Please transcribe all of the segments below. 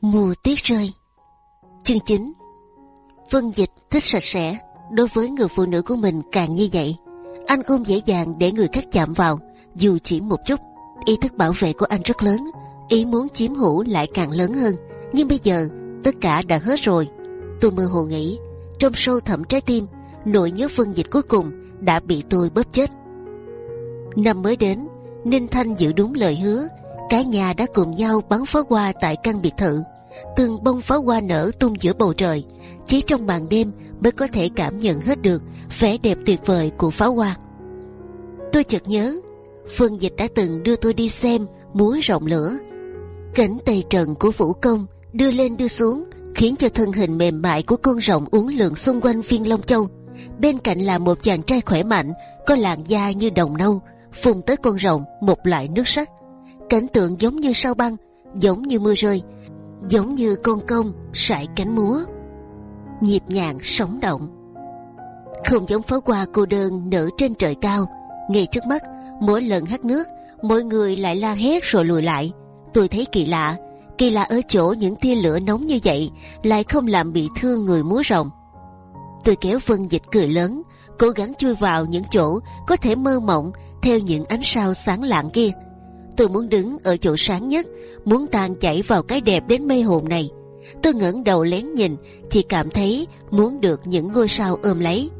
Mùa tuyết rơi. Chương 9 Vân Dịch thích sạch sẽ. Đối với người phụ nữ của mình càng như vậy, Anh không dễ dàng để người khác chạm vào, Dù chỉ một chút. Ý thức bảo vệ của anh rất lớn, Ý muốn chiếm hữu lại càng lớn hơn. Nhưng bây giờ, tất cả đã hết rồi. Tôi mơ hồ nghĩ, Trong sâu thẳm trái tim, Nỗi nhớ Vân Dịch cuối cùng Đã bị tôi bóp chết. Năm mới đến, Ninh Thanh giữ đúng lời hứa cả nhà đã cùng nhau bắn pháo hoa tại căn biệt thự. Từng bông pháo hoa nở tung giữa bầu trời. Chỉ trong màn đêm mới có thể cảm nhận hết được vẻ đẹp tuyệt vời của pháo hoa. Tôi chợt nhớ, phương dịch đã từng đưa tôi đi xem múa rộng lửa. Cảnh tây trần của vũ công đưa lên đưa xuống, khiến cho thân hình mềm mại của con rồng uốn lượn xung quanh viên long châu. Bên cạnh là một chàng trai khỏe mạnh, có làn da như đồng nâu, phùng tới con rồng một loại nước sắt cảnh tượng giống như sao băng, giống như mưa rơi, giống như con công sải cánh múa. Nhịp nhàng sống động. Không giống pháo hoa cô đơn nở trên trời cao, ngay trước mắt, mỗi lần hát nước mọi người lại la hét rồi lùi lại. Tôi thấy kỳ lạ kỳ lạ ở chỗ những tia lửa nóng như vậy lại không làm bị thương người múa rồng. Tôi kéo vân dịch cười lớn, cố gắng chui vào những chỗ có thể mơ mộng theo những ánh sao sáng lạng kia tôi muốn đứng ở chỗ sáng nhất, muốn tan chảy vào cái đẹp đến mê hồn này. Tôi ngẩng đầu lén nhìn, chỉ cảm thấy muốn được những ngôi sao ôm lấy.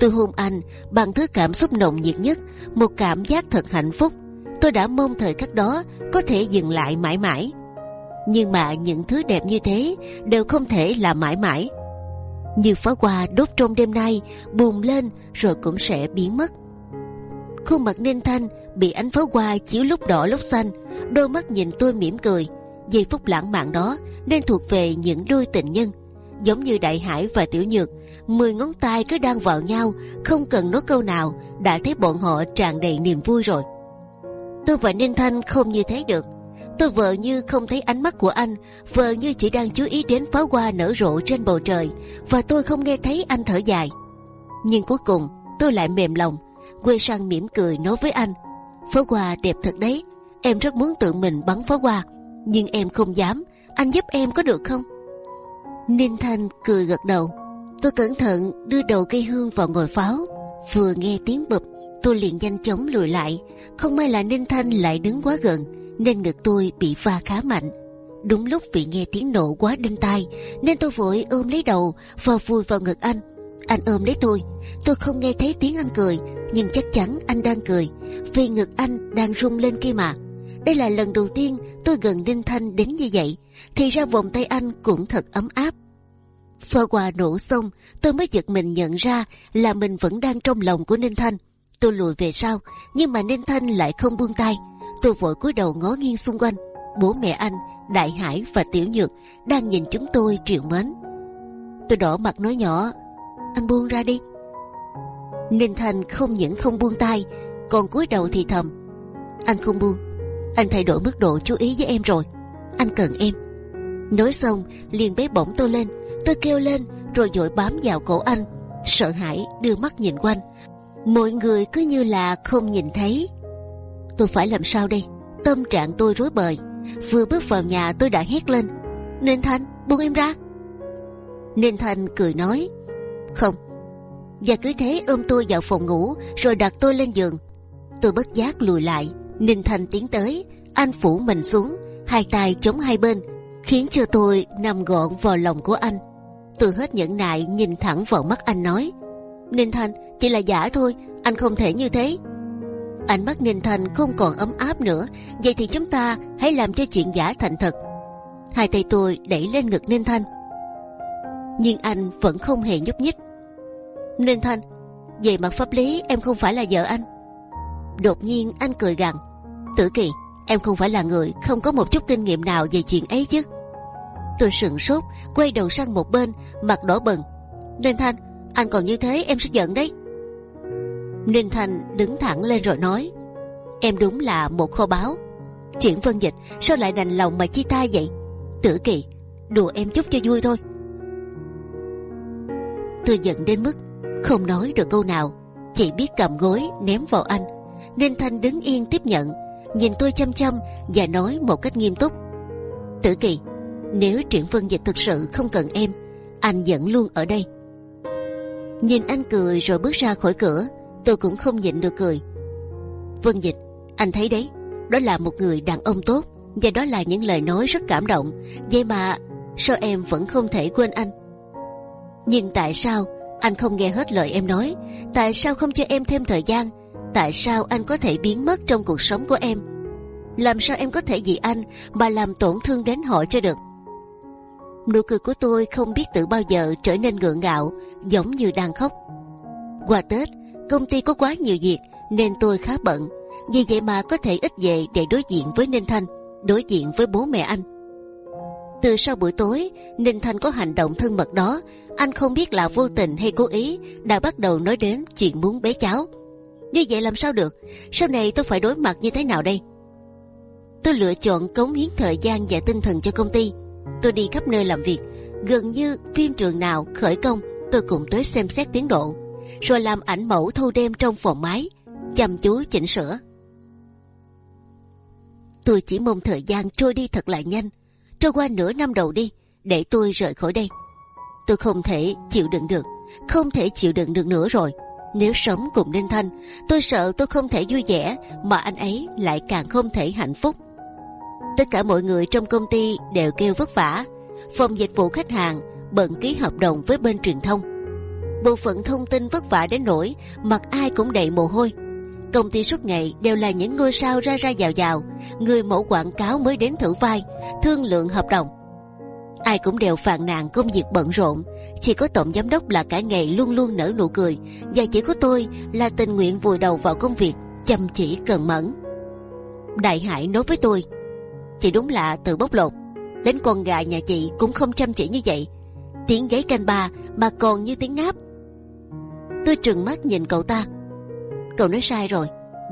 Tôi hôn anh bằng thứ cảm xúc nồng nhiệt nhất, một cảm giác thật hạnh phúc. Tôi đã mong thời khắc đó có thể dừng lại mãi mãi. Nhưng mà những thứ đẹp như thế đều không thể là mãi mãi. Như pháo hoa đốt trong đêm nay bùng lên rồi cũng sẽ biến mất khuôn mặt ninh thanh bị ánh pháo hoa chiếu lúc đỏ lúc xanh, đôi mắt nhìn tôi mỉm cười. Giây phút lãng mạn đó nên thuộc về những đôi tình nhân. Giống như đại hải và tiểu nhược, mười ngón tay cứ đang vào nhau, không cần nói câu nào, đã thấy bọn họ tràn đầy niềm vui rồi. Tôi và ninh thanh không như thế được. Tôi vợ như không thấy ánh mắt của anh, vợ như chỉ đang chú ý đến pháo hoa nở rộ trên bầu trời, và tôi không nghe thấy anh thở dài. Nhưng cuối cùng, tôi lại mềm lòng quê sang mỉm cười nói với anh pháo hoa đẹp thật đấy, em rất muốn tự mình bắn pháo hoa, nhưng em không dám, anh giúp em có được không? Ninh thanh cười gật đầu, tôi cẩn thận đưa đầu cây hương vào ngồi pháo. Vừa nghe tiếng bụp, tôi liền nhanh chóng lùi lại, không may là ninh thanh lại đứng quá gần, nên ngực tôi bị va khá mạnh. Đúng lúc vì nghe tiếng nổ quá đinh tai, nên tôi vội ôm lấy đầu và vùi vào ngực anh. Anh ôm lấy tôi tôi không nghe thấy tiếng anh cười nhưng chắc chắn anh đang cười, vì ngực anh đang rung lên kia mà. Đây là lần đầu tiên tôi gần Đinh Thanh đến như vậy, thì ra vòng tay anh cũng thật ấm áp. Phơ quà nổ xong, tôi mới giật mình nhận ra là mình vẫn đang trong lòng của Ninh Thanh. Tôi lùi về sau, nhưng mà Ninh Thanh lại không buông tay. Tôi vội cúi đầu ngó nghiêng xung quanh. Bố mẹ anh, Đại Hải và Tiểu Nhược đang nhìn chúng tôi triệu mến. Tôi đỏ mặt nói nhỏ, anh buông ra đi. Ninh Thành không những không buông tay, còn cúi đầu thì thầm: anh không buông, anh thay đổi mức độ chú ý với em rồi, anh cần em. Nói xong liền bế bổng tôi lên, tôi kêu lên rồi dội bám vào cổ anh, sợ hãi đưa mắt nhìn quanh. Mọi người cứ như là không nhìn thấy. Tôi phải làm sao đây? Tâm trạng tôi rối bời. Vừa bước vào nhà tôi đã hét lên: Ninh Thành, buông em ra. Ninh Thành cười nói: Không, và cứ thế ôm tôi vào phòng ngủ rồi đặt tôi lên giường. Tôi bất giác lùi lại, Ninh Thành tiến tới, anh phủ mình xuống, hai tay chống hai bên, khiến cho tôi nằm gọn vào lòng của anh. Tôi hết nhẫn nại nhìn thẳng vào mắt anh nói: Ninh Thành chỉ là giả thôi, anh không thể như thế. Ánh mắt Ninh Thành không còn ấm áp nữa, vậy thì chúng ta hãy làm cho chuyện giả thành thật. Hai tay tôi đẩy lên ngực Ninh Thanh, nhưng anh vẫn không hề nhúc nhích Ninh Thanh, về mặt pháp lý em không phải là vợ anh. Đột nhiên anh cười gằn, Tử Kỳ, em không phải là người không có một chút kinh nghiệm nào về chuyện ấy chứ? Tôi sững sốt, quay đầu sang một bên, mặt đỏ bừng. Ninh Thanh, anh còn như thế em sẽ giận đấy. Ninh Thanh đứng thẳng lên rồi nói, em đúng là một kho báu. Triển Vân dịch sao lại đành lòng mà chia tay vậy? Tử Kỳ, đùa em chút cho vui thôi. Tôi giận đến mức không nói được câu nào, chỉ biết cầm gối ném vào anh. Nên Thanh đứng yên tiếp nhận, nhìn tôi chăm chăm và nói một cách nghiêm túc: Tử Kỳ, Nếu Triển Vân Dịch thực sự không cần em, anh vẫn luôn ở đây. Nhìn anh cười rồi bước ra khỏi cửa, tôi cũng không nhịn được cười. Vân Dịch, anh thấy đấy, đó là một người đàn ông tốt và đó là những lời nói rất cảm động. Vậy mà sao em vẫn không thể quên anh? Nhưng tại sao anh không nghe hết lời em nói? Tại sao không cho em thêm thời gian? Tại sao anh có thể biến mất trong cuộc sống của em? Làm sao em có thể vì anh mà làm tổn thương đến họ cho được? Nụ cười của tôi không biết từ bao giờ trở nên gượng gạo, giống như đang khóc. Qua Tết, công ty có quá nhiều việc nên tôi khá bận. Vì vậy mà có thể ít về để đối diện với Ninh Thanh, đối diện với bố mẹ anh. Từ sau buổi tối, Ninh Thanh có hành động thân mật đó, anh không biết là vô tình hay cố ý đã bắt đầu nói đến chuyện muốn bé cháu. Như vậy làm sao được? Sau này tôi phải đối mặt như thế nào đây? Tôi lựa chọn cống hiến thời gian và tinh thần cho công ty. Tôi đi khắp nơi làm việc, gần như phim trường nào khởi công tôi cũng tới xem xét tiến độ, rồi làm ảnh mẫu thâu đêm trong phòng máy, chăm chú chỉnh sửa. Tôi chỉ mong thời gian trôi đi thật là nhanh, trôi qua nửa năm đầu đi, để tôi rời khỏi đây. Tôi không thể chịu đựng được, không thể chịu đựng được nữa rồi. Nếu sống cùng Ninh Thanh, tôi sợ tôi không thể vui vẻ, mà anh ấy lại càng không thể hạnh phúc. Tất cả mọi người trong công ty đều kêu vất vả. Phòng dịch vụ khách hàng bận ký hợp đồng với bên truyền thông. Bộ phận thông tin vất vả đến nỗi mặt ai cũng đầy mồ hôi. Công ty suốt ngày đều là những ngôi sao ra ra vào vào, người mẫu quảng cáo mới đến thử vai, thương lượng hợp đồng. Ai cũng đều phàn nàn công việc bận rộn, chỉ có tổng giám đốc là cả ngày luôn luôn nở nụ cười, và chỉ có tôi là tình nguyện vùi đầu vào công việc, chăm chỉ cần mẫn. Đại Hải nói với tôi, chị đúng là tự bóc lột, đến con gà nhà chị cũng không chăm chỉ như vậy, tiếng gáy canh ba mà còn như tiếng ngáp. Tôi trừng mắt nhìn cậu ta, cậu nói sai rồi,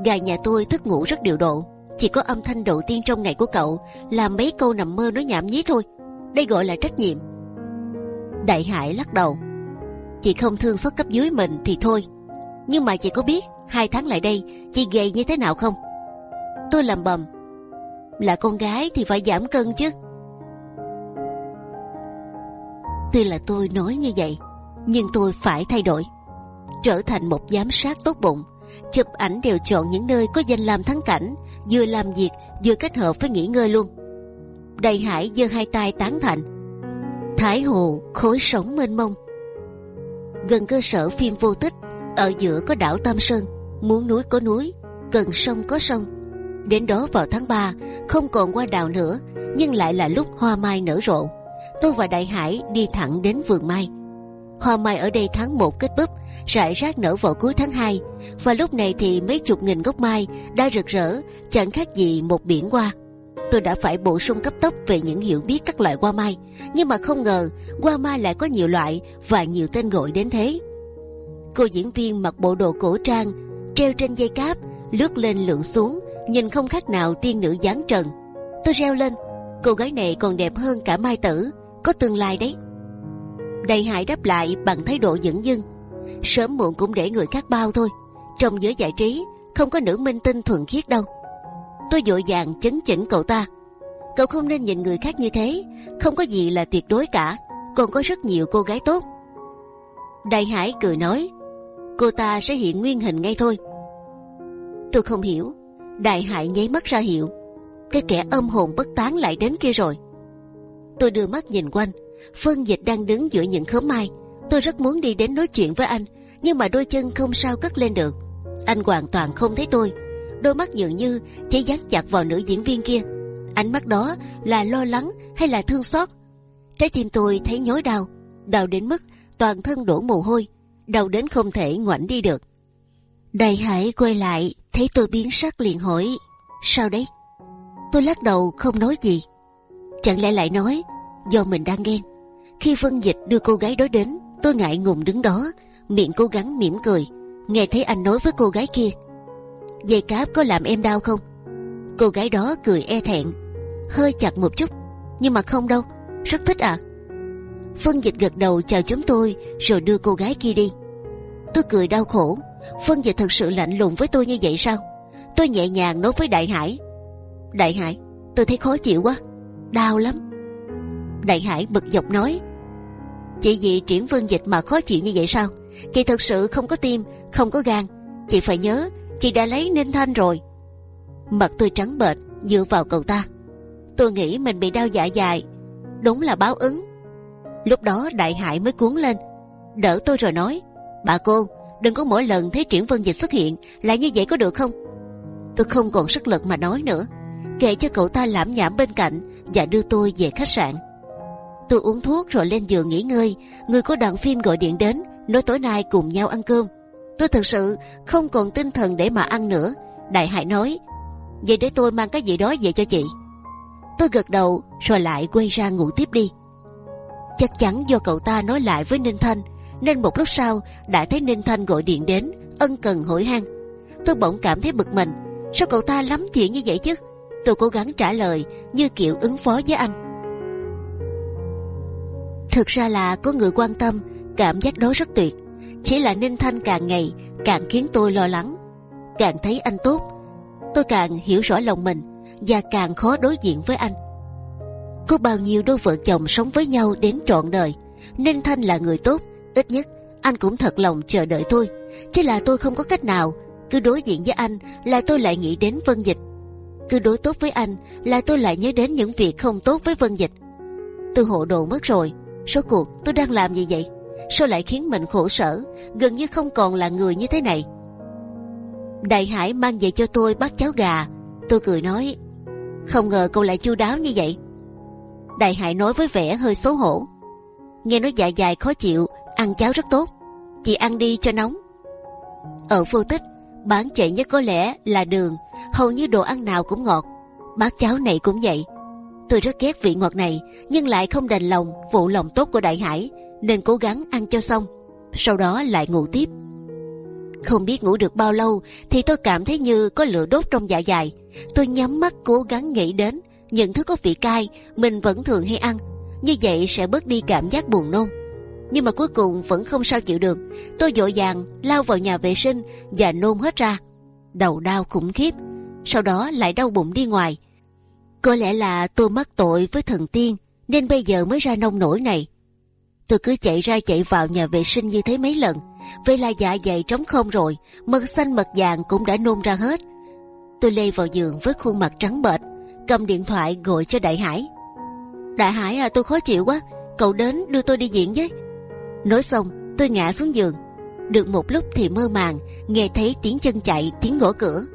gà nhà tôi thức ngủ rất điều độ, chỉ có âm thanh đầu tiên trong ngày của cậu là mấy câu nằm mơ nói nhảm nhí thôi đây gọi là trách nhiệm. Đại Hải lắc đầu. Chị không thương xót cấp dưới mình thì thôi, nhưng mà chị có biết hai tháng lại đây chị gầy như thế nào không? Tôi làm bầm. Là con gái thì phải giảm cân chứ. Tuy là tôi nói như vậy, nhưng tôi phải thay đổi, trở thành một giám sát tốt bụng. Chụp ảnh đều chọn những nơi có danh làm thắng cảnh, vừa làm việc vừa kết hợp với nghỉ ngơi luôn đầy hải giơ hai tay tán thành. Thái hồ khối sống mênh mông. Gần cơ sở phim vô tích, ở giữa có đảo tam sơn, muốn núi có núi cần sông có sông. Đến đó vào tháng 3 không còn qua đào nữa, nhưng lại là lúc hoa mai nở rộ. Tôi và đại hải đi thẳng đến vườn mai. Hoa mai ở đây tháng 1 kết búp, rải rác nở vào cuối tháng 2 và lúc này thì mấy chục nghìn gốc mai đã rực rỡ, chẳng khác gì một biển hoa tôi đã phải bổ sung cấp tốc về những hiểu biết các loại hoa mai, nhưng mà không ngờ hoa mai lại có nhiều loại và nhiều tên gọi đến thế. Cô diễn viên mặc bộ đồ cổ trang, treo trên dây cáp, lướt lên lượn xuống, nhìn không khác nào tiên nữ giáng trần. Tôi reo lên, cô gái này còn đẹp hơn cả Mai Tử, có tương lai đấy. Đầy Hải đáp lại bằng thái độ dửng dưng, sớm muộn cũng để người khác bao thôi. Trong giới giải trí không có nữ minh tinh thuần khiết đâu tôi vội vàng chấn chỉnh cậu ta. Cậu không nên nhìn người khác như thế. Không có gì là tuyệt đối cả. Còn có rất nhiều cô gái tốt. Đại hải cười nói, cô ta sẽ hiện nguyên hình ngay thôi. Tôi không hiểu. Đại hải nháy mắt ra hiệu, cái kẻ âm hồn bất tán lại đến kia rồi. Tôi đưa mắt nhìn quanh. Phân dịch đang đứng giữa những khóm mai. Tôi rất muốn đi đến nói chuyện với anh, nhưng mà đôi chân không sao cất lên được. Anh hoàn toàn không thấy tôi đôi mắt dường như chỉ dán chặt vào nữ diễn viên kia. Ánh mắt đó là lo lắng hay là thương xót? Trái tim tôi thấy nhói đau, đau đến mức toàn thân đổ mồ hôi, đau đến không thể ngoảnh đi được. Đại Hải quay lại, thấy tôi biến sắc liền hỏi, sao đấy? Tôi lắc đầu không nói gì. Chẳng lẽ lại nói, do mình đang ghen. Khi Vân Dịch đưa cô gái đó đến, tôi ngại ngùng đứng đó, miệng cố gắng mỉm cười. Nghe thấy anh nói với cô gái kia, dây cáp có làm em đau không? Cô gái đó cười e thẹn, hơi chặt một chút, nhưng mà không đâu, rất thích à. Phân dịch gật đầu chào chúng tôi rồi đưa cô gái kia đi. Tôi cười đau khổ, phân dịch thật sự lạnh lùng với tôi như vậy sao? Tôi nhẹ nhàng nói với Đại Hải. Đại Hải, tôi thấy khó chịu quá, đau lắm. Đại Hải bực dọc nói Chị vì triển vương dịch mà khó chịu như vậy sao Chị thật sự không có tim Không có gan Chị phải nhớ Chị đã lấy Ninh Thanh rồi. Mặt tôi trắng bệch, dựa vào cậu ta. Tôi nghĩ mình bị đau dạ dày. Đúng là báo ứng. Lúc đó đại hải mới cuốn lên. Đỡ tôi rồi nói, Bà cô, đừng có mỗi lần thấy triển vân dịch xuất hiện là như vậy có được không? Tôi không còn sức lực mà nói nữa Kệ cho cậu ta lãm nhảm bên cạnh Và đưa tôi về khách sạn. Tôi uống thuốc rồi lên giường nghỉ ngơi. Người có đoàn phim gọi điện đến, Nói tối nay cùng nhau ăn cơm. Tôi thực sự không còn tinh thần để mà ăn nữa. Đại hải nói, Vậy để tôi mang cái gì đó về cho chị. Tôi gật đầu rồi lại quay ra ngủ tiếp đi. Chắc chắn do cậu ta nói lại với Ninh Thanh, Nên một lúc sau đã thấy Ninh Thanh gọi điện đến, Ân cần hỏi han. Tôi bỗng cảm thấy bực mình, Sao cậu ta lắm chuyện như vậy chứ? Tôi cố gắng trả lời như kiểu ứng phó với anh. Thực ra là có người quan tâm, Cảm giác đó rất tuyệt. Chỉ là Ninh Thanh càng ngày, Càng khiến tôi lo lắng. Càng thấy anh tốt, Tôi càng hiểu rõ lòng mình Và càng khó đối diện với anh. Có bao nhiêu đôi vợ chồng sống với nhau đến trọn đời Ninh Thanh là người tốt, Ít nhất anh cũng thật lòng chờ đợi tôi. Chứ là tôi không có cách nào Cứ đối diện với anh là tôi lại nghĩ đến Vân Dịch. Cứ đối tốt với anh là tôi lại nhớ đến những việc không tốt với Vân Dịch. Tôi hộ đồ mất rồi, Số cuộc tôi đang làm gì vậy? Sao lại khiến mình khổ sở Gần như không còn là người như thế này Đại Hải mang về cho tôi bát cháo gà Tôi cười nói Không ngờ cậu lại chu đáo như vậy Đại Hải nói với vẻ hơi xấu hổ. Nghe nói dạ dày khó chịu, ăn cháo rất tốt. Chị ăn đi cho nóng. Ở vô tích, bán chạy nhất có lẽ là đường. Hầu như đồ ăn nào cũng ngọt. Bát cháo này cũng vậy. Tôi rất ghét vị ngọt này, nhưng lại không đành lòng phụ lòng tốt của Đại Hải, nên cố gắng ăn cho xong. Sau đó lại ngủ tiếp. Không biết ngủ được bao lâu thì tôi cảm thấy như có lửa đốt trong dạ dày. Tôi nhắm mắt cố gắng nghĩ đến những thứ có vị cay mình vẫn thường hay ăn như vậy sẽ bớt đi cảm giác buồn nôn nhưng mà cuối cùng vẫn không sao chịu được tôi dội vàng lao vào nhà vệ sinh và nôn hết ra đầu đau khủng khiếp sau đó lại đau bụng đi ngoài có lẽ là tôi mắc tội với thần tiên, nên bây giờ mới ra nông nổi này. Tôi cứ chạy ra chạy vào nhà vệ sinh như thế mấy lần. Vậy là dạ dày trống không rồi, mật xanh mật vàng cũng đã nôn ra hết. Tôi lê vào giường với khuôn mặt trắng bệch, cầm điện thoại gọi cho đại hải. Đại hải à tôi khó chịu quá, cậu đến đưa tôi đi viện với. Nói xong, tôi ngã xuống giường. Được một lúc thì mơ màng, nghe thấy tiếng chân chạy, tiếng gõ cửa.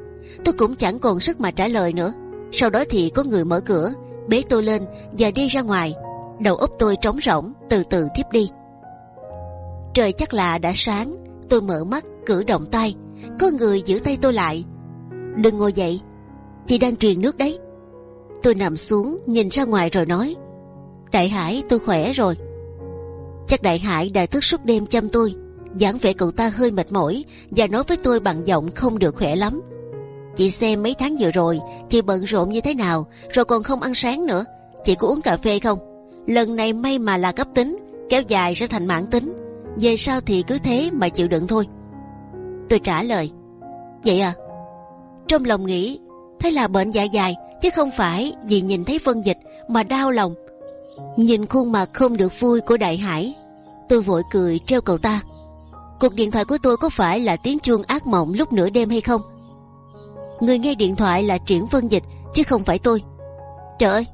Tôi cũng chẳng còn sức mà trả lời nữa sau đó thì có người mở cửa, bế tôi lên và đi ra ngoài. Đầu óc tôi trống rỗng, từ từ tiếp đi. Trời chắc là đã sáng, tôi mở mắt, cử động tay. Có người giữ tay tôi lại. Đừng ngồi dậy, chị đang truyền nước đấy. Tôi nằm xuống, nhìn ra ngoài rồi nói, Đại Hải, tôi khỏe rồi. Chắc Đại Hải đã thức suốt đêm chăm tôi, dáng vẻ cậu ta hơi mệt mỏi Và nói với tôi bằng giọng không được khỏe lắm. Chị xem mấy tháng vừa rồi Chị bận rộn như thế nào Rồi còn không ăn sáng nữa Chị có uống cà phê không Lần này may mà là cấp tính Kéo dài sẽ thành mãn tính Về sau thì cứ thế mà chịu đựng thôi Tôi trả lời Vậy à Trong lòng nghĩ Thế là bệnh dạ dày chứ không phải vì nhìn thấy phân Dịch mà đau lòng. Nhìn khuôn mặt không được vui của Đại Hải, tôi vội cười treo cậu ta. Cuộc điện thoại của tôi có phải là tiếng chuông ác mộng lúc nửa đêm hay không? Người nghe điện thoại là Triển Vân Dịch chứ không phải tôi. Trời ơi,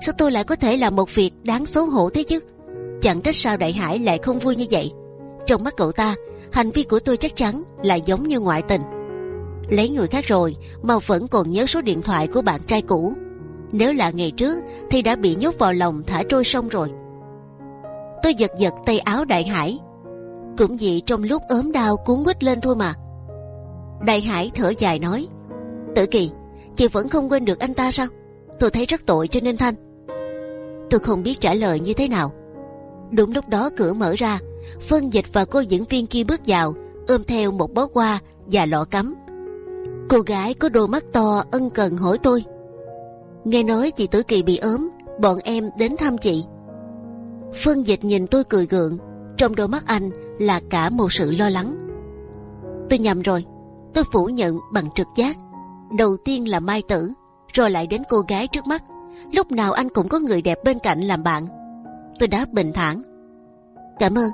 sao tôi lại có thể làm một việc đáng xấu hổ thế chứ? Chẳng trách sao Đại Hải lại không vui như vậy. Trong mắt cậu ta, hành vi của tôi chắc chắn là giống như ngoại tình lấy người khác rồi mà vẫn còn nhớ số điện thoại của bạn trai cũ. Nếu là ngày trước thì đã bị nhốt vào lòng thả trôi sông rồi. Tôi giật giật tay áo Đại Hải, cũng vì trong lúc ốm đau cuốn quýt lên thôi mà. Đại Hải thở dài nói: Tử Kỳ, chị vẫn không quên được anh ta sao? Tôi thấy rất tội cho nên Thanh. Tôi không biết trả lời như thế nào. Đúng lúc đó cửa mở ra, Phân Dịch và cô diễn viên kia bước vào, ôm theo một bó hoa và lọ cắm. Cô gái có đôi mắt to ân cần hỏi tôi Nghe nói chị Tử Kỳ bị ốm Bọn em đến thăm chị Phân dịch nhìn tôi cười gượng Trong đôi mắt anh là cả một sự lo lắng Tôi nhầm rồi Tôi phủ nhận bằng trực giác Đầu tiên là Mai Tử Rồi lại đến cô gái trước mắt Lúc nào anh cũng có người đẹp bên cạnh làm bạn Tôi đáp bình thản. Cảm ơn.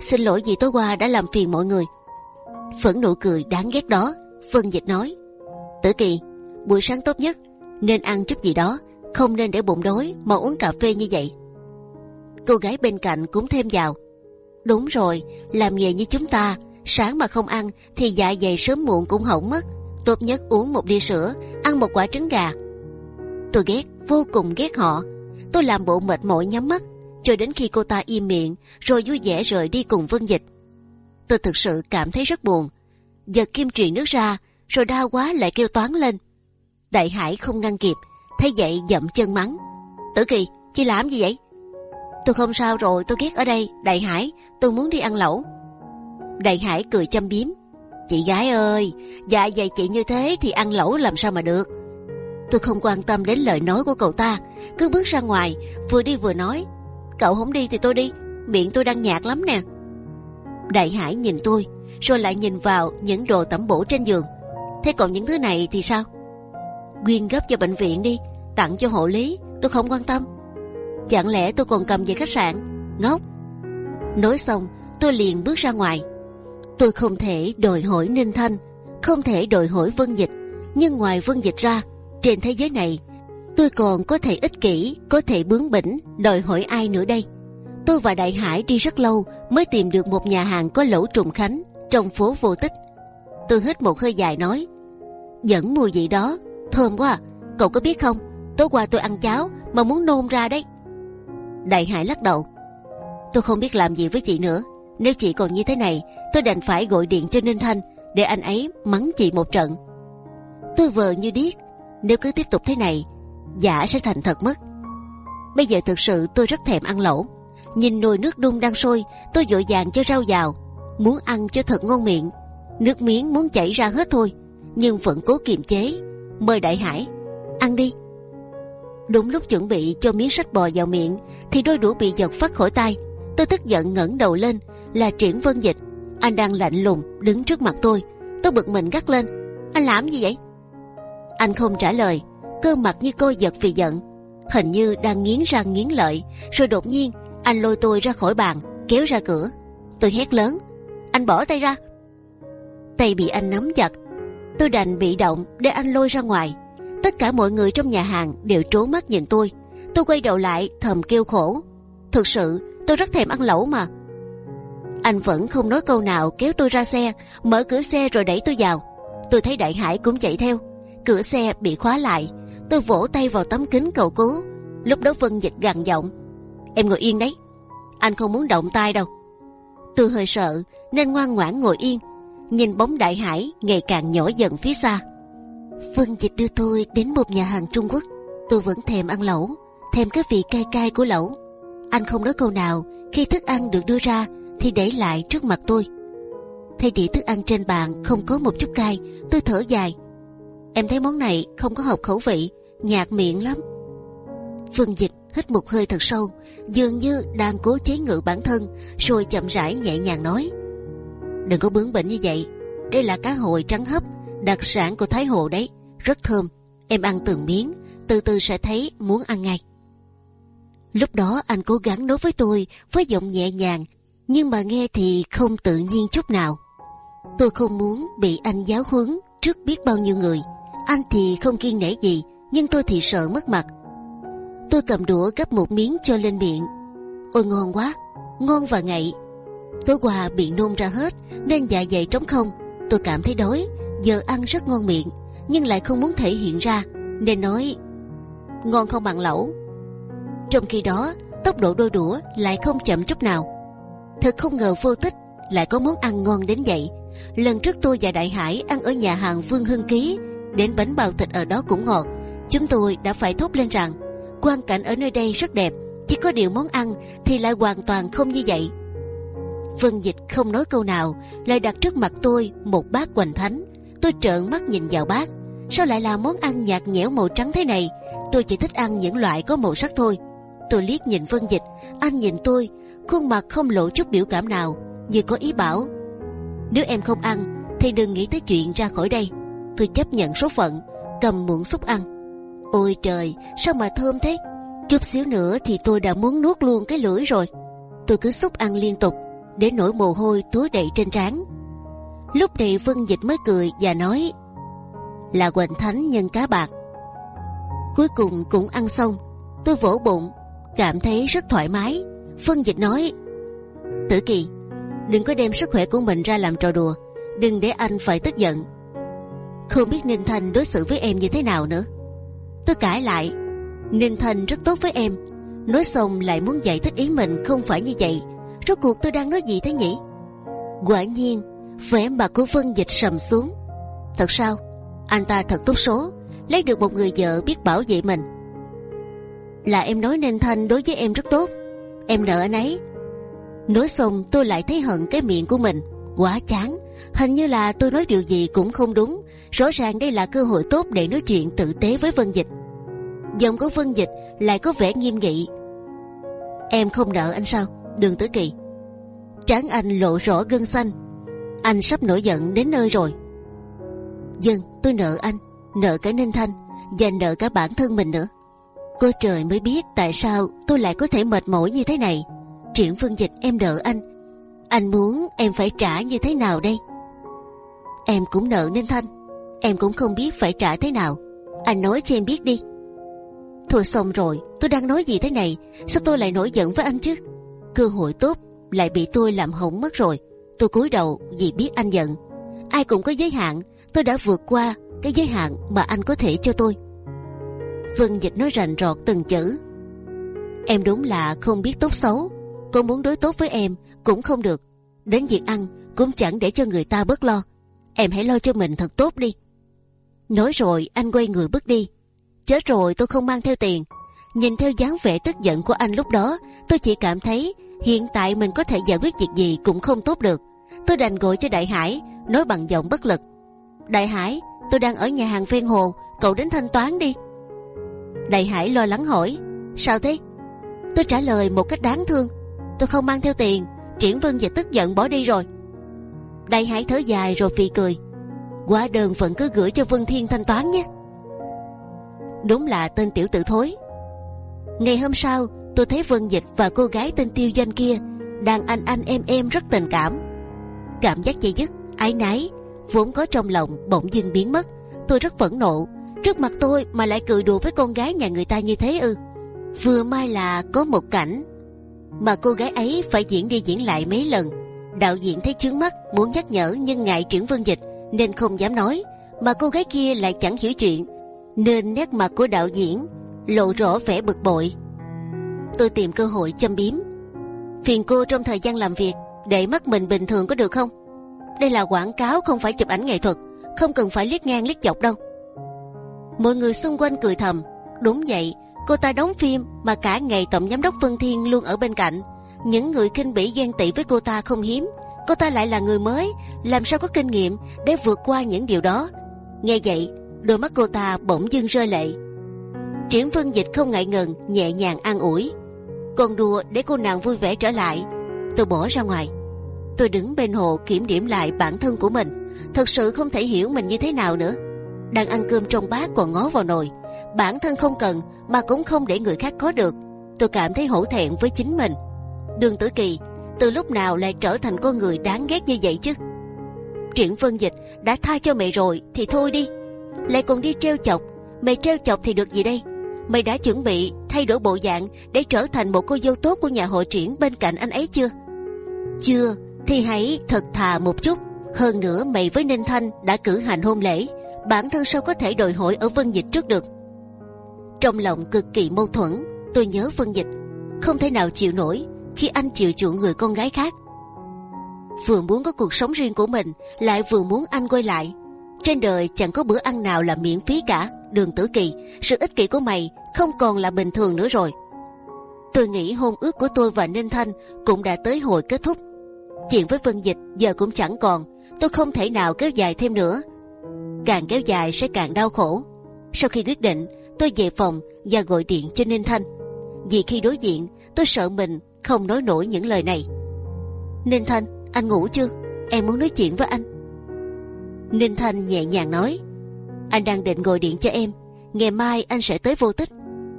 Xin lỗi vì tối qua đã làm phiền mọi người. Phẫn nụ cười đáng ghét đó. Vân Dịch nói. Tử Kỳ, buổi sáng tốt nhất nên ăn chút gì đó, không nên để bụng đói mà uống cà phê như vậy. Cô gái bên cạnh cũng thêm vào. Đúng rồi, làm nghề như chúng ta, sáng mà không ăn thì dạ dày sớm muộn cũng hỏng mất. Tốt nhất uống một ly sữa, ăn một quả trứng gà. Tôi ghét, vô cùng ghét họ. Tôi làm bộ mệt mỏi nhắm mắt, cho đến khi cô ta im miệng, rồi vui vẻ rời đi cùng Vân Dịch. Tôi thực sự cảm thấy rất buồn. Giật kim truyền nước ra, rồi đau quá lại kêu toán lên. Đại Hải không ngăn kịp, thấy vậy dậm chân mắng. Tử Kỳ, chị làm gì vậy? Tôi không sao rồi, tôi ghét ở đây. Đại Hải, tôi muốn đi ăn lẩu. Đại Hải cười châm biếm. Chị gái ơi, dạ dày chị như thế thì ăn lẩu làm sao mà được? Tôi không quan tâm đến lời nói của cậu ta, cứ bước ra ngoài, vừa đi vừa nói. Cậu không đi thì tôi đi, miệng tôi đang nhạt lắm nè. Đại Hải nhìn tôi, rồi lại nhìn vào những đồ tẩm bổ trên giường. Thế còn những thứ này thì sao? Quyên gấp cho bệnh viện đi, tặng cho hộ lý, tôi không quan tâm. Chẳng lẽ tôi còn cầm về khách sạn? Ngốc! Nói xong, tôi liền bước ra ngoài. Tôi không thể đòi hỏi Ninh Thanh, không thể đòi hỏi Vân Dịch, nhưng ngoài Vân Dịch ra, trên thế giới này, tôi còn có thể ích kỷ, có thể bướng bỉnh, đòi hỏi ai nữa đây? Tôi và Đại Hải đi rất lâu mới tìm được một nhà hàng có lẩu trùng khánh trong phố vô tích. Tôi hít một hơi dài nói, dẫn mùi vị đó, thơm quá. À. Cậu có biết không? Tối qua tôi ăn cháo mà muốn nôn ra đấy. Đại Hải lắc đầu. Tôi không biết làm gì với chị nữa. Nếu chị còn như thế này, tôi đành phải gọi điện cho Ninh Thanh để anh ấy mắng chị một trận. Tôi vờ như điếc. Nếu cứ tiếp tục thế này, giả sẽ thành thật mất. Bây giờ thực sự tôi rất thèm ăn lẩu. Nhìn nồi nước đun đang sôi, tôi vội vàng cho rau vào, muốn ăn cho thật ngon miệng. Nước miếng muốn chảy ra hết thôi, nhưng vẫn cố kiềm chế. Mời Đại Hải, ăn đi. Đúng lúc chuẩn bị cho miếng sách bò vào miệng, thì đôi đũa bị giật phát khỏi tay. Tôi tức giận ngẩng đầu lên, là Triển Vân Dịch. Anh đang lạnh lùng đứng trước mặt tôi. Tôi bực mình gắt lên. Anh làm gì vậy? Anh không trả lời, cơ mặt như cô giật vì giận, hình như đang nghiến răng nghiến lợi. Rồi đột nhiên anh lôi tôi ra khỏi bàn, kéo ra cửa. Tôi hét lớn, anh bỏ tay ra. Tay bị anh nắm chặt, tôi đành bị động để anh lôi ra ngoài. Tất cả mọi người trong nhà hàng đều trố mắt nhìn tôi. Tôi quay đầu lại thầm kêu khổ. Thực sự tôi rất thèm ăn lẩu mà. Anh vẫn không nói câu nào kéo tôi ra xe, mở cửa xe rồi đẩy tôi vào. Tôi thấy Đại Hải cũng chạy theo. Cửa xe bị khóa lại. Tôi vỗ tay vào tấm kính cầu cứu. Lúc đó Vân Dịch gằn giọng: "Em ngồi yên đấy, anh không muốn động tay đâu." Tôi hơi sợ nên ngoan ngoãn ngồi yên, nhìn bóng Đại Hải ngày càng nhỏ dần phía xa. Vân Dịch đưa tôi đến một nhà hàng Trung Quốc. Tôi vẫn thèm ăn lẩu, thèm cái vị cay cay của lẩu. Anh không nói câu nào khi thức ăn được đưa ra thì để lại trước mặt tôi. Thấy đĩa thức ăn trên bàn không có một chút cay, tôi thở dài. Em thấy món này không có hợp khẩu vị, nhạt miệng lắm. Phương Dịch hít một hơi thật sâu, dường như đang cố chế ngự bản thân, rồi chậm rãi nhẹ nhàng nói: đừng có bướng bỉnh như vậy. Đây là cá hồi trắng hấp, đặc sản của Thái Hồ đấy, rất thơm. Em ăn từng miếng, từ từ sẽ thấy muốn ăn ngay. Lúc đó anh cố gắng nói với tôi với giọng nhẹ nhàng, nhưng mà nghe thì không tự nhiên chút nào. Tôi không muốn bị anh giáo huấn trước biết bao nhiêu người. Anh thì không kiên nể gì, nhưng tôi thì sợ mất mặt. Tôi cầm đũa gấp một miếng cho lên miệng. Ôi ngon quá, ngon và ngậy. Tối qua bị nôn ra hết nên dạ dày trống không. Tôi cảm thấy đói, giờ ăn rất ngon miệng, nhưng lại không muốn thể hiện ra, nên nói ngon không bằng lẩu. Trong khi đó, tốc độ đôi đũa lại không chậm chút nào. Thật không ngờ vô tích lại có món ăn ngon đến vậy. Lần trước tôi và Đại Hải ăn ở nhà hàng Vương Hưng Ký, đến bánh bao thịt ở đó cũng ngọt. Chúng tôi đã phải thốt lên rằng quang cảnh ở nơi đây rất đẹp, chỉ có điều món ăn thì lại hoàn toàn không như vậy. Vân Dịch không nói câu nào, lại đặt trước mặt tôi một bát quành thánh. Tôi trợn mắt nhìn vào bát, sao lại là món ăn nhạt nhẽo màu trắng thế này? Tôi chỉ thích ăn những loại có màu sắc thôi. Tôi liếc nhìn Vân Dịch, anh nhìn tôi, khuôn mặt không lộ chút biểu cảm nào, như có ý bảo: nếu em không ăn, thì đừng nghĩ tới chuyện ra khỏi đây. Tôi chấp nhận số phận, cầm muỗng xúc ăn. Ôi trời, sao mà thơm thế! Chút xíu nữa thì tôi đã muốn nuốt luôn cái lưỡi rồi. Tôi cứ xúc ăn liên tục, để nổi mồ hôi túa đầy trên trán. Lúc này Vân Dịch mới cười và nói là quỳnh thánh nhân cá bạc. Cuối cùng cũng ăn xong, tôi vỗ bụng, cảm thấy rất thoải mái. Phân Dịch nói: Tử Kỳ, đừng có đem sức khỏe của mình ra làm trò đùa, đừng để anh phải tức giận. Không biết Ninh Thanh đối xử với em như thế nào nữa. Tôi cãi lại, Ninh Thanh rất tốt với em. Nói xong lại muốn giải thích ý mình không phải như vậy. Rốt cuộc tôi đang nói gì thế nhỉ? Quả nhiên, vẻ mặt của Vân Dịch sầm xuống. Thật sao? Anh ta thật tốt số, lấy được một người vợ biết bảo vệ mình. Là em nói Ninh Thanh đối với em rất tốt. Em nợ anh ấy. Nói xong tôi lại thấy hận cái miệng của mình. Quá chán. Hình như là tôi nói điều gì cũng không đúng. Rõ ràng đây là cơ hội tốt để nói chuyện tử tế với Vân Dịch. Giọng của Vân Dịch lại có vẻ nghiêm nghị. Em không nợ anh sao? Đường Tử Kỳ. Trán anh lộ rõ gân xanh. Anh sắp nổi giận đến nơi rồi. Dân, tôi nợ anh, nợ cả Ninh Thanh và nợ cả bản thân mình nữa. Cô trời mới biết tại sao tôi lại có thể mệt mỏi như thế này. Triển Phương Dịch em nợ anh, anh muốn em phải trả như thế nào đây? Em cũng nợ nên Thanh, em cũng không biết phải trả thế nào. Anh nói cho em biết đi. Thôi xong rồi, tôi đang nói gì thế này? Sao tôi lại nổi giận với anh chứ? Cơ hội tốt lại bị tôi làm hỏng mất rồi. Tôi cúi đầu vì biết anh giận. Ai cũng có giới hạn, tôi đã vượt qua cái giới hạn mà anh có thể cho tôi. Vân Dịch nói rành rọt từng chữ. Em đúng là không biết tốt xấu. Cô muốn đối tốt với em cũng không được. Đến việc ăn cũng chẳng để cho người ta bớt lo. Em hãy lo cho mình thật tốt đi. Nói rồi anh quay người bước đi. Chết rồi tôi không mang theo tiền. Nhìn theo dáng vẻ tức giận của anh lúc đó, tôi chỉ cảm thấy hiện tại mình có thể giải quyết việc gì cũng không tốt được. Tôi đành gọi cho Đại Hải, nói bằng giọng bất lực. Đại Hải, tôi đang ở nhà hàng ven hồ, cậu đến thanh toán đi. Đại Hải lo lắng hỏi, sao thế? Tôi trả lời một cách đáng thương, tôi không mang theo tiền. Triển Vân và tức giận bỏ đi rồi. Đại Hải thở dài rồi phì cười. Quá đơn vẫn cứ gửi cho Vân Thiên thanh toán nhé. Đúng là tên tiểu tử thối. Ngày hôm sau, tôi thấy Vân Dịch và cô gái tên Tiêu Doanh kia đang anh anh em em rất tình cảm. Cảm giác dây dứt, ái nái vốn có trong lòng bỗng dưng biến mất. Tôi rất phẫn nộ. Trước mặt tôi mà lại cười đùa với con gái nhà người ta như thế ư? Vừa mai là có một cảnh mà cô gái ấy phải diễn đi diễn lại mấy lần. Đạo diễn thấy chướng mắt muốn nhắc nhở nhưng ngại trưởng Vân Dịch nên không dám nói. Mà cô gái kia lại chẳng hiểu chuyện nên nét mặt của đạo diễn lộ rõ vẻ bực bội. Tôi tìm cơ hội châm biếm. Phiền cô trong thời gian làm việc để mắt mình bình thường có được không? Đây là quảng cáo không phải chụp ảnh nghệ thuật, không cần phải liếc ngang liếc dọc đâu. Mọi người xung quanh cười thầm. Đúng vậy, cô ta đóng phim mà cả ngày tổng giám đốc Vân Thiên luôn ở bên cạnh. Những người kinh bỉ ghen tị với cô ta không hiếm. Cô ta lại là người mới, làm sao có kinh nghiệm để vượt qua những điều đó? Nghe vậy, đôi mắt cô ta bỗng dưng rơi lệ. Triển Vân Dịch không ngại ngần, nhẹ nhàng an ủi. Còn đùa để cô nàng vui vẻ trở lại. Tôi bỏ ra ngoài. Tôi đứng bên hồ kiểm điểm lại bản thân của mình. Thật sự không thể hiểu mình như thế nào nữa. Đang ăn cơm trong bát còn ngó vào nồi. Bản thân không cần mà cũng không để người khác có được. Tôi cảm thấy hổ thẹn với chính mình. Đường Tử Kỳ từ lúc nào lại trở thành con người đáng ghét như vậy chứ? Triển Vân Dịch đã tha cho mẹ rồi thì thôi đi. Lại còn đi treo chọc. Mày treo chọc thì được gì đây? Mày đã chuẩn bị thay đổi bộ dạng để trở thành một cô dâu tốt của nhà hội triển bên cạnh anh ấy chưa? Chưa, thì hãy thật thà một chút. Hơn nữa mày với Ninh Thanh đã cử hành hôn lễ, bản thân sao có thể đòi hỏi ở Vân Dịch trước được? Trong lòng cực kỳ mâu thuẫn, tôi nhớ Vân Dịch, không thể nào chịu nổi khi anh chịu chuộng người con gái khác. Vừa muốn có cuộc sống riêng của mình, lại vừa muốn anh quay lại. Trên đời chẳng có bữa ăn nào là miễn phí cả. Đường Tử Kỳ, sự ích kỷ của mày không còn là bình thường nữa rồi. Tôi nghĩ hôn ước của tôi và Ninh Thanh cũng đã tới hồi kết thúc. Chuyện với Vân Dịch giờ cũng chẳng còn, tôi không thể nào kéo dài thêm nữa. Càng kéo dài sẽ càng đau khổ. Sau khi quyết định, tôi về phòng và gọi điện cho Ninh Thanh. Vì khi đối diện, tôi sợ mình không nói nổi những lời này. Ninh Thanh, anh ngủ chưa? Em muốn nói chuyện với anh. Ninh Thanh nhẹ nhàng nói, anh đang định gọi điện cho em. Ngày mai anh sẽ tới vô tích.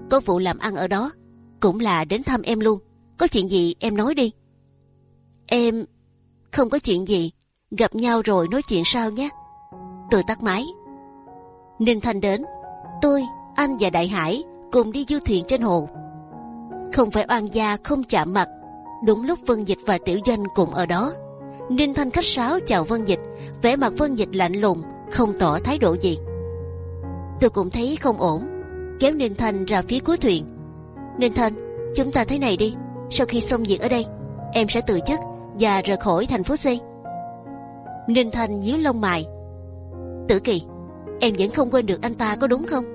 Có vụ làm ăn ở đó, cũng là đến thăm em luôn. Có chuyện gì em nói đi. Em không có chuyện gì, gặp nhau rồi nói chuyện sau nhé. Tôi tắt máy. Ninh Thanh đến, tôi, anh và Đại Hải cùng đi du thuyền trên hồ. Không phải oan gia không chạm mặt. Đúng lúc Vân Dịch và Tiểu Doanh cùng ở đó, Ninh Thanh khách sáo chào Vân Dịch, vẻ mặt Vân Dịch lạnh lùng, không tỏ thái độ gì. Tôi cũng thấy không ổn, kéo Ninh Thanh ra phía cuối thuyền. Ninh Thanh, chúng ta thế này đi. Sau khi xong việc ở đây, em sẽ từ chức và rời khỏi thành phố C. Ninh Thanh nhíu lông mày. Tử Kỳ, em vẫn không quên được anh ta có đúng không?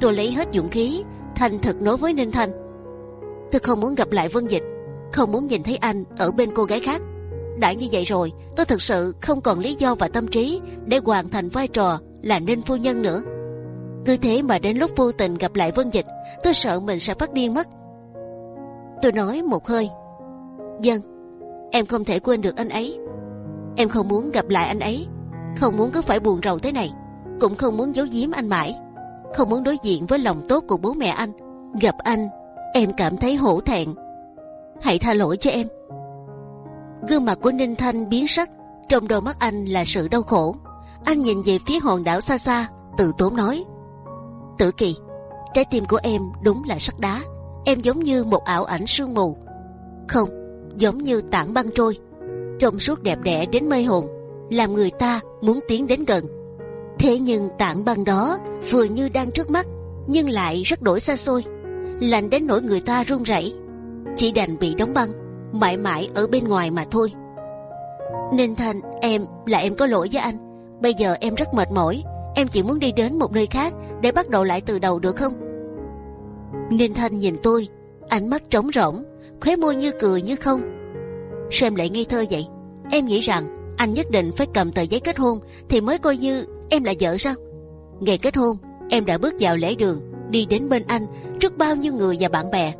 Tôi lấy hết dũng khí, thành thật nói với Ninh Thanh. Tôi không muốn gặp lại Vân Dịch, không muốn nhìn thấy anh ở bên cô gái khác. đã như vậy rồi, tôi thực sự không còn lý do và tâm trí để hoàn thành vai trò là Ninh phu nhân nữa. cứ thế mà đến lúc vô tình gặp lại Vân Dịch, tôi sợ mình sẽ phát điên mất. Tôi nói một hơi. Dân, em không thể quên được anh ấy. Em không muốn gặp lại anh ấy, không muốn cứ phải buồn rầu thế này, cũng không muốn giấu giếm anh mãi, không muốn đối diện với lòng tốt của bố mẹ anh. Gặp anh, em cảm thấy hổ thẹn. Hãy tha lỗi cho em. Gương mặt của Ninh Thanh biến sắc, trong đôi mắt anh là sự đau khổ. Anh nhìn về phía hòn đảo xa xa, tự tốn nói: Tử Kỳ, trái tim của em đúng là sắt đá em giống như một ảo ảnh sương mù, không, giống như tảng băng trôi, trong suốt đẹp đẽ đến mê hồn, làm người ta muốn tiến đến gần. Thế nhưng tảng băng đó vừa như đang trước mắt, nhưng lại rất đổi xa xôi, lạnh đến nỗi người ta run rẩy, chỉ đành bị đóng băng, mãi mãi ở bên ngoài mà thôi. Ninh Thành, em là em có lỗi với anh. Bây giờ em rất mệt mỏi, em chỉ muốn đi đến một nơi khác để bắt đầu lại từ đầu được không? Ninh Thanh nhìn tôi, ánh mắt trống rỗng, khóe môi như cười như không. Sao em lại ngây thơ vậy? Em nghĩ rằng anh nhất định phải cầm tờ giấy kết hôn thì mới coi như em là vợ sao? Ngày kết hôn, em đã bước vào lễ đường, đi đến bên anh trước bao nhiêu người và bạn bè.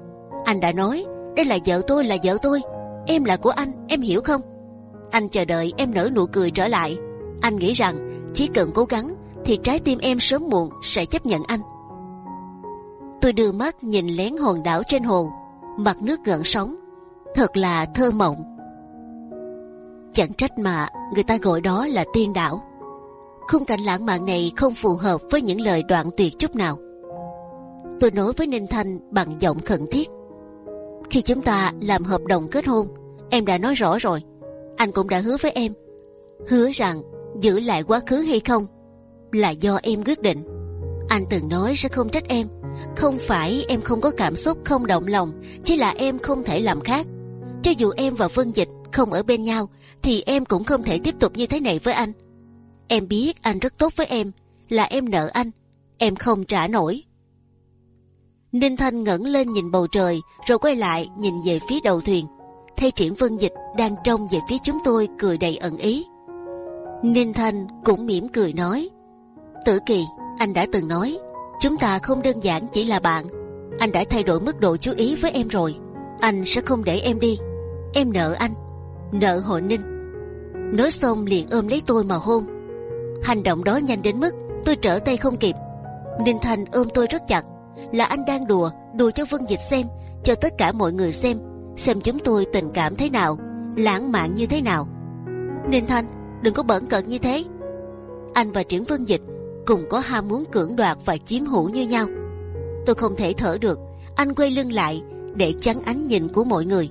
Anh đã nói đây là vợ tôi là vợ tôi, em là của anh, em hiểu không? Anh chờ đợi em nở nụ cười trở lại. Anh nghĩ rằng chỉ cần cố gắng thì trái tim em sớm muộn sẽ chấp nhận anh. Tôi đưa mắt nhìn lén hòn đảo trên hồ, mặt nước gợn sóng, thật là thơ mộng. Chẳng trách mà người ta gọi đó là tiên đảo. Khung cảnh lãng mạn này không phù hợp với những lời đoạn tuyệt chút nào. Tôi nói với Ninh Thanh bằng giọng khẩn thiết. Khi chúng ta làm hợp đồng kết hôn, em đã nói rõ rồi. Anh cũng đã hứa với em, hứa rằng giữ lại quá khứ hay không là do em quyết định. Anh từng nói sẽ không trách em không phải em không có cảm xúc, không động lòng, chỉ là em không thể làm khác. Cho dù em và Vân Dịch không ở bên nhau, thì em cũng không thể tiếp tục như thế này với anh. Em biết anh rất tốt với em, là em nợ anh, em không trả nổi. Ninh Thanh ngẩng lên nhìn bầu trời, rồi quay lại nhìn về phía đầu thuyền. Thay triển Vân Dịch đang trông về phía chúng tôi cười đầy ẩn ý. Ninh Thanh cũng mỉm cười nói: Tử Kỳ, anh đã từng nói Chúng ta không đơn giản chỉ là bạn. Anh đã thay đổi mức độ chú ý với em rồi. Anh sẽ không để em đi. Em nợ anh, nợ hội ninh. Nói xong liền ôm lấy tôi mà hôn. Hành động đó nhanh đến mức tôi trở tay không kịp. Ninh Thành ôm tôi rất chặt. Là anh đang đùa, đùa cho Vân Dịch xem, cho tất cả mọi người xem, xem chúng tôi tình cảm thế nào, lãng mạn như thế nào. Ninh Thanh, đừng có bẩn cợt như thế. Anh và Triển Vân Dịch cùng có ham muốn cưỡng đoạt và chiếm hữu như nhau. Tôi không thể thở được, anh quay lưng lại để chắn ánh nhìn của mọi người.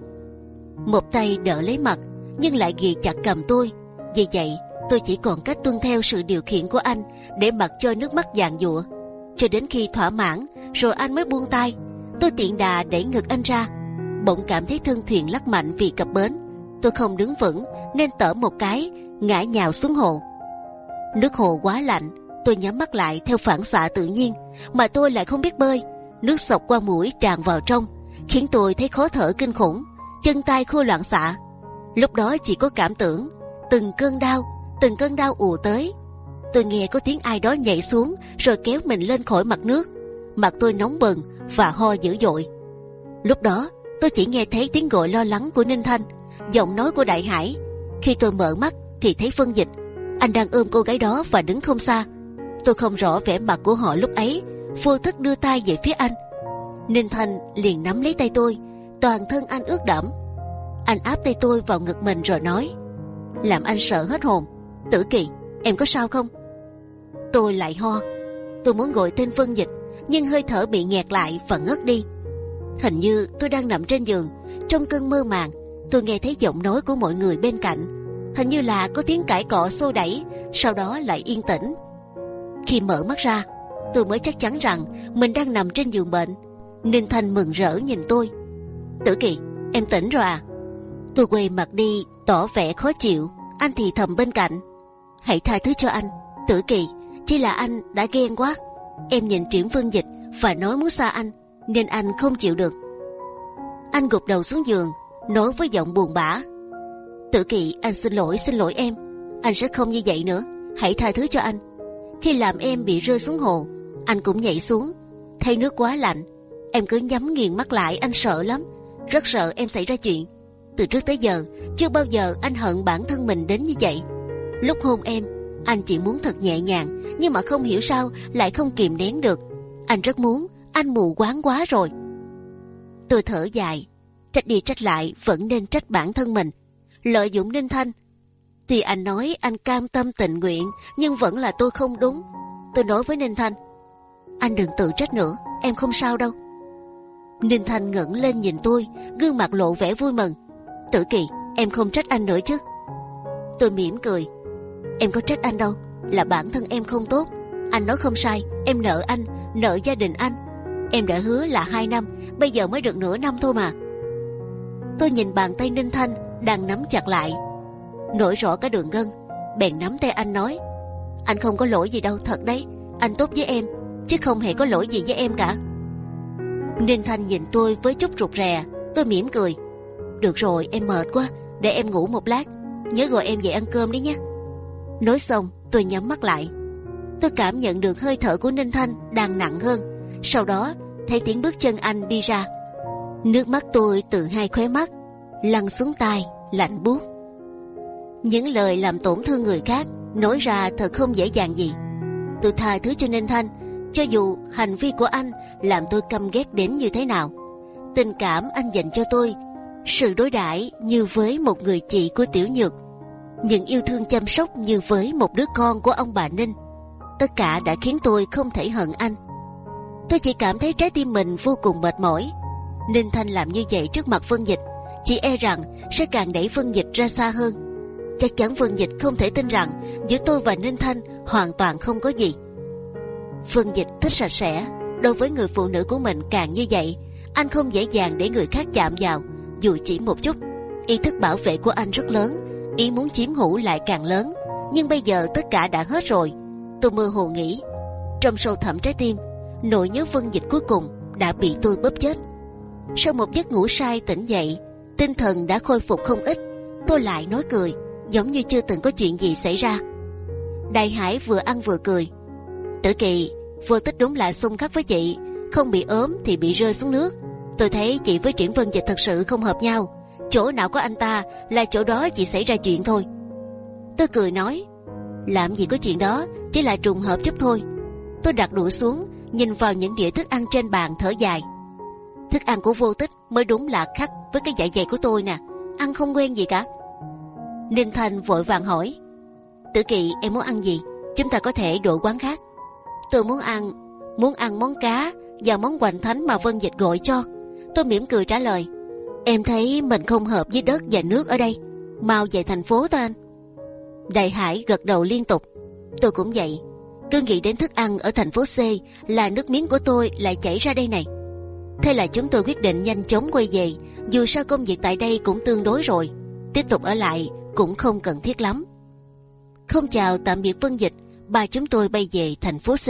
Một tay đỡ lấy mặt, nhưng lại ghì chặt cầm tôi. Vì vậy, tôi chỉ còn cách tuân theo sự điều khiển của anh để mặc cho nước mắt dàn dụa. Cho đến khi thỏa mãn, rồi anh mới buông tay. Tôi tiện đà đẩy ngực anh ra, bỗng cảm thấy thân thuyền lắc mạnh vì cập bến. Tôi không đứng vững nên tở một cái, ngã nhào xuống hồ. Nước hồ quá lạnh, tôi nhắm mắt lại theo phản xạ tự nhiên mà tôi lại không biết bơi nước sộc qua mũi tràn vào trong khiến tôi thấy khó thở kinh khủng chân tay khô loạn xạ lúc đó chỉ có cảm tưởng từng cơn đau từng cơn đau ùa tới. Tôi nghe có tiếng ai đó nhảy xuống rồi kéo mình lên khỏi mặt nước. Mặt tôi nóng bừng và ho dữ dội. Lúc đó tôi chỉ nghe thấy tiếng gọi lo lắng của ninh thanh giọng nói của đại hải. Khi tôi mở mắt thì thấy phân dịch. Anh đang ôm cô gái đó và đứng không xa. Tôi không rõ vẻ mặt của họ lúc ấy, vô thức đưa tay về phía anh. Ninh Thanh liền nắm lấy tay tôi, toàn thân anh ướt đẫm. Anh áp tay tôi vào ngực mình rồi nói, làm anh sợ hết hồn. Tử Kỳ, em có sao không? Tôi lại ho. Tôi muốn gọi tên Vân Dịch, nhưng hơi thở bị nghẹt lại và ngất đi. Hình như tôi đang nằm trên giường, trong cơn mơ màng, tôi nghe thấy giọng nói của mọi người bên cạnh. Hình như là có tiếng cãi cọ xô đẩy, sau đó lại yên tĩnh. Khi mở mắt ra, tôi mới chắc chắn rằng mình đang nằm trên giường bệnh. Ninh Thanh mừng rỡ nhìn tôi. Tử Kỳ, em tỉnh rồi à? Tôi quay mặt đi, tỏ vẻ khó chịu. Anh thì thầm bên cạnh. Hãy tha thứ cho anh, Tử Kỳ. Chỉ là anh đã ghen quá. Em nhìn Triển Vân Dịch và nói muốn xa anh, nên anh không chịu được. Anh gục đầu xuống giường, nói với giọng buồn bã. Tử Kỳ, anh xin lỗi, xin lỗi em. Anh sẽ không như vậy nữa. Hãy tha thứ cho anh. Khi làm em bị rơi xuống hồ, anh cũng nhảy xuống. thấy nước quá lạnh, em cứ nhắm nghiền mắt lại. Anh sợ lắm, rất sợ em xảy ra chuyện. Từ trước tới giờ, chưa bao giờ anh hận bản thân mình đến như vậy. Lúc hôn em, anh chỉ muốn thật nhẹ nhàng, nhưng mà không hiểu sao lại không kìm nén được. Anh rất muốn, anh mù quáng quá rồi. Tôi thở dài, trách đi trách lại vẫn nên trách bản thân mình. Lợi dụng Ninh Thanh, thì anh nói anh cam tâm tình nguyện, nhưng vẫn là tôi không đúng. Tôi nói với Ninh Thanh, anh đừng tự trách nữa, em không sao đâu. Ninh Thanh ngẩng lên nhìn tôi, gương mặt lộ vẻ vui mừng. Tử Kỳ, em không trách anh nữa chứ? Tôi mỉm cười. Em có trách anh đâu, là bản thân em không tốt. Anh nói không sai, em nợ anh, nợ gia đình anh. Em đã hứa là hai năm, bây giờ mới được nửa năm thôi mà. Tôi nhìn bàn tay Ninh Thanh đang nắm chặt lại, nổi rõ cả đường gân. Bèn nắm tay anh nói, anh không có lỗi gì đâu, thật đấy. Anh tốt với em, chứ không hề có lỗi gì với em cả. Ninh Thanh nhìn tôi với chút rụt rè, tôi mỉm cười. Được rồi, em mệt quá, để em ngủ một lát. Nhớ gọi em dậy ăn cơm đấy nhé. Nói xong, tôi nhắm mắt lại. Tôi cảm nhận được hơi thở của Ninh Thanh đang nặng hơn. Sau đó, thấy tiếng bước chân anh đi ra. Nước mắt tôi từ hai khóe mắt lăn xuống tai, lạnh buốt. Những lời làm tổn thương người khác nói ra thật không dễ dàng gì. Tôi tha thứ cho Ninh Thanh, cho dù hành vi của anh làm tôi căm ghét đến như thế nào. Tình cảm anh dành cho tôi, sự đối đãi như với một người chị của Tiểu Nhược, những yêu thương chăm sóc như với một đứa con của ông bà Ninh. Tất cả đã khiến tôi không thể hận anh. Tôi chỉ cảm thấy trái tim mình vô cùng mệt mỏi. Ninh Thanh làm như vậy trước mặt Vân Dịch, chỉ e rằng sẽ càng đẩy Vân Dịch ra xa hơn. Chắc chắn Vân Dịch không thể tin rằng giữa tôi và Ninh Thanh hoàn toàn không có gì. Vân Dịch thích sạch sẽ, đối với người phụ nữ của mình càng như vậy, anh không dễ dàng để người khác chạm vào, dù chỉ một chút. Ý thức bảo vệ của anh rất lớn, ý muốn chiếm hữu lại càng lớn. Nhưng bây giờ tất cả đã hết rồi. Tôi mơ hồ nghĩ, trong sâu thẳm trái tim, nỗi nhớ Vân Dịch cuối cùng đã bị tôi bóp chết. Sau một giấc ngủ say tỉnh dậy, tinh thần đã khôi phục không ít. Tôi lại nói cười, giống như chưa từng có chuyện gì xảy ra. Đại Hải vừa ăn vừa cười. Tử Kỳ, vô tích đúng là xung khắc với chị, không bị ốm thì bị rơi xuống nước. Tôi thấy chị với Triển Vân Dịch thật sự không hợp nhau. Chỗ nào có anh ta là chỗ đó chỉ xảy ra chuyện thôi. Tôi cười nói, làm gì có chuyện đó, chỉ là trùng hợp chút thôi. Tôi đặt đũa xuống, nhìn vào những đĩa thức ăn trên bàn thở dài. Thức ăn của vô tích mới đúng là khắc với cái dạ dày của tôi nè, ăn không quen gì cả. Ninh Thành vội vàng hỏi, Tử Kỳ em muốn ăn gì? Chúng ta có thể đổi quán khác. Tôi muốn ăn, muốn ăn món cá và món hoành thánh mà Vân Dịch gọi cho. Tôi mỉm cười trả lời, em thấy mình không hợp với đất và nước ở đây, mau về thành phố thôi anh. Đại Hải gật đầu liên tục. Tôi cũng vậy. Cứ nghĩ đến thức ăn ở thành phố C là nước miếng của tôi lại chảy ra đây này. Thế là chúng tôi quyết định nhanh chóng quay về. Dù sao công việc tại đây cũng tương đối rồi, tiếp tục ở lại cũng không cần thiết lắm. Không chào tạm biệt Vân Dịch, ba chúng tôi bay về thành phố C.